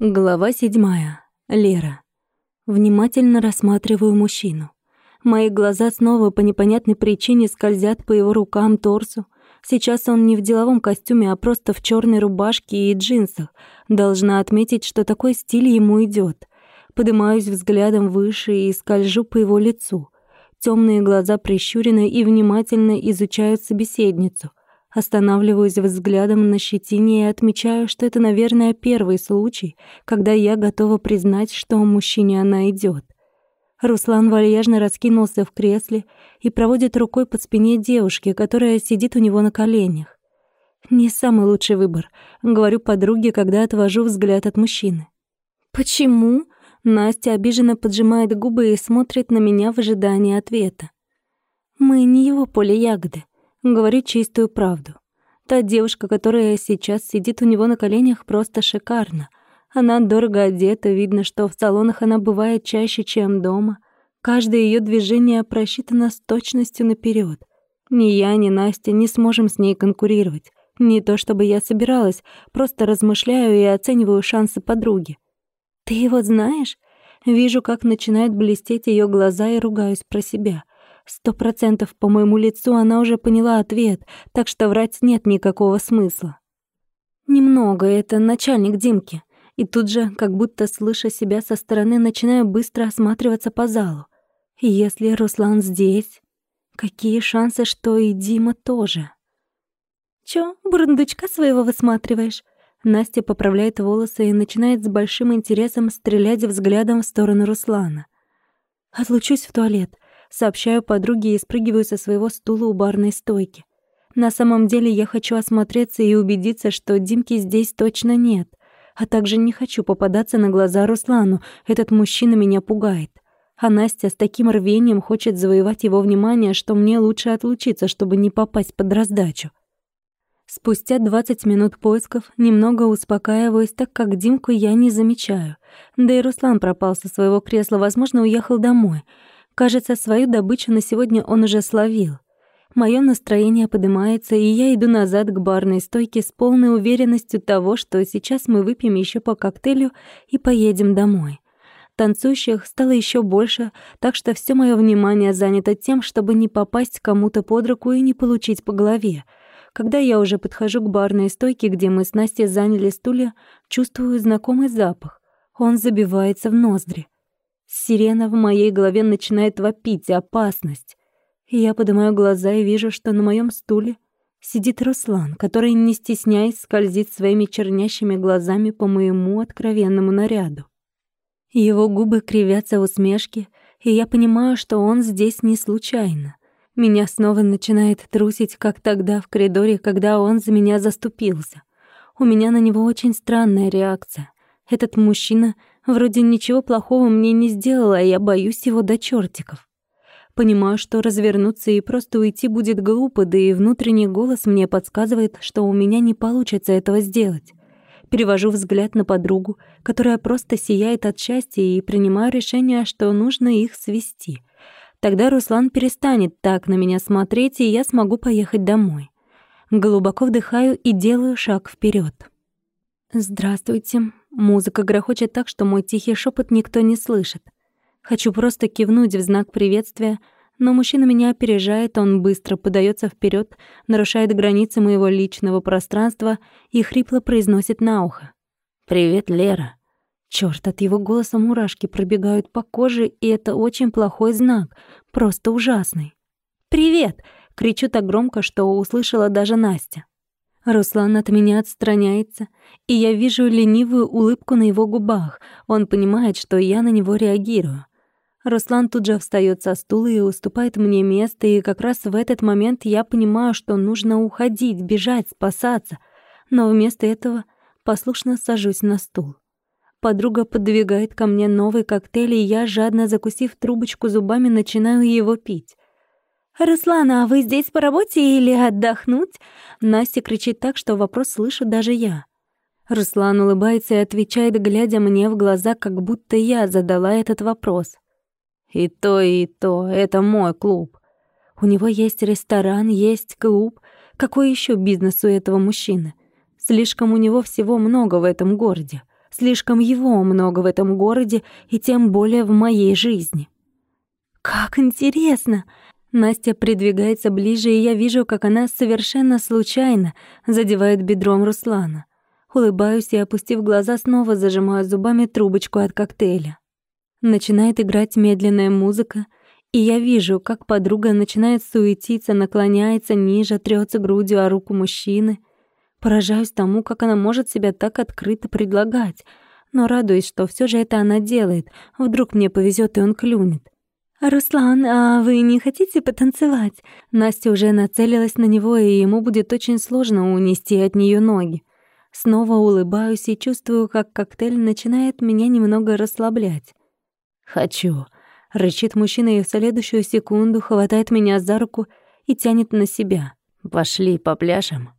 Глава седьмая. Лера. Внимательно рассматриваю мужчину. Мои глаза снова по непонятной причине скользят по его рукам, торсу. Сейчас он не в деловом костюме, а просто в черной рубашке и джинсах. Должна отметить, что такой стиль ему идет. Поднимаюсь взглядом выше и скольжу по его лицу. Темные глаза прищурены и внимательно изучают собеседницу — Останавливаюсь взглядом на щетине и отмечаю, что это, наверное, первый случай, когда я готова признать, что мужчине она идет. Руслан вальяжно раскинулся в кресле и проводит рукой по спине девушки, которая сидит у него на коленях. Не самый лучший выбор, говорю подруге, когда отвожу взгляд от мужчины. Почему? Настя обиженно поджимает губы и смотрит на меня в ожидании ответа. Мы не его поле ягоды. Говорю чистую правду. Та девушка, которая сейчас сидит у него на коленях, просто шикарна. Она дорого одета, видно, что в салонах она бывает чаще, чем дома. Каждое ее движение просчитано с точностью наперед. Ни я, ни Настя не сможем с ней конкурировать. Не то чтобы я собиралась, просто размышляю и оцениваю шансы подруги. «Ты его знаешь?» Вижу, как начинают блестеть ее глаза и ругаюсь про себя — Сто процентов по моему лицу она уже поняла ответ, так что врать нет никакого смысла. Немного, это начальник Димки. И тут же, как будто слыша себя со стороны, начинаю быстро осматриваться по залу. Если Руслан здесь, какие шансы, что и Дима тоже? «Чё, бурундучка своего высматриваешь?» Настя поправляет волосы и начинает с большим интересом стрелять взглядом в сторону Руслана. «Отлучусь в туалет. Сообщаю подруге и спрыгиваю со своего стула у барной стойки. На самом деле я хочу осмотреться и убедиться, что Димки здесь точно нет. А также не хочу попадаться на глаза Руслану. Этот мужчина меня пугает. А Настя с таким рвением хочет завоевать его внимание, что мне лучше отлучиться, чтобы не попасть под раздачу. Спустя 20 минут поисков немного успокаиваюсь, так как Димку я не замечаю. Да и Руслан пропал со своего кресла, возможно, уехал домой. Кажется, свою добычу на сегодня он уже словил. Моё настроение поднимается, и я иду назад к барной стойке с полной уверенностью того, что сейчас мы выпьем ещё по коктейлю и поедем домой. Танцующих стало ещё больше, так что всё моё внимание занято тем, чтобы не попасть кому-то под руку и не получить по голове. Когда я уже подхожу к барной стойке, где мы с Настей заняли стулья, чувствую знакомый запах. Он забивается в ноздри. Сирена в моей голове начинает вопить опасность. я поднимаю глаза и вижу, что на моем стуле сидит Руслан, который, не стесняясь, скользит своими чернящими глазами по моему откровенному наряду. Его губы кривятся в усмешке, и я понимаю, что он здесь не случайно. Меня снова начинает трусить, как тогда в коридоре, когда он за меня заступился. У меня на него очень странная реакция. Этот мужчина Вроде ничего плохого мне не сделала, а я боюсь его до чертиков. Понимаю, что развернуться и просто уйти будет глупо, да и внутренний голос мне подсказывает, что у меня не получится этого сделать. Перевожу взгляд на подругу, которая просто сияет от счастья, и принимаю решение, что нужно их свести. Тогда Руслан перестанет так на меня смотреть, и я смогу поехать домой. Глубоко вдыхаю и делаю шаг вперед. «Здравствуйте», Музыка грохочет так, что мой тихий шепот никто не слышит. Хочу просто кивнуть в знак приветствия, но мужчина меня опережает, он быстро подается вперед, нарушает границы моего личного пространства и хрипло произносит на ухо. «Привет, Лера». Чёрт, от его голоса мурашки пробегают по коже, и это очень плохой знак, просто ужасный. «Привет!» — кричу так громко, что услышала даже Настя. Руслан от меня отстраняется, и я вижу ленивую улыбку на его губах. Он понимает, что я на него реагирую. Руслан тут же встаёт со стула и уступает мне место, и как раз в этот момент я понимаю, что нужно уходить, бежать, спасаться. Но вместо этого послушно сажусь на стул. Подруга подвигает ко мне новый коктейль, и я, жадно закусив трубочку зубами, начинаю его пить. «Руслан, а вы здесь по работе или отдохнуть?» Настя кричит так, что вопрос слышу даже я. Руслан улыбается и отвечает, глядя мне в глаза, как будто я задала этот вопрос. «И то, и то, это мой клуб. У него есть ресторан, есть клуб. Какой еще бизнес у этого мужчины? Слишком у него всего много в этом городе. Слишком его много в этом городе и тем более в моей жизни. «Как интересно!» Настя придвигается ближе, и я вижу, как она совершенно случайно задевает бедром Руслана. Улыбаюсь и, опустив глаза, снова зажимаю зубами трубочку от коктейля. Начинает играть медленная музыка, и я вижу, как подруга начинает суетиться, наклоняется ниже, трется грудью о руку мужчины. Поражаюсь тому, как она может себя так открыто предлагать, но радуюсь, что все же это она делает. Вдруг мне повезет и он клюнет. «Руслан, а вы не хотите потанцевать?» Настя уже нацелилась на него, и ему будет очень сложно унести от нее ноги. Снова улыбаюсь и чувствую, как коктейль начинает меня немного расслаблять. «Хочу», — рычит мужчина и в следующую секунду хватает меня за руку и тянет на себя. «Пошли по пляжам».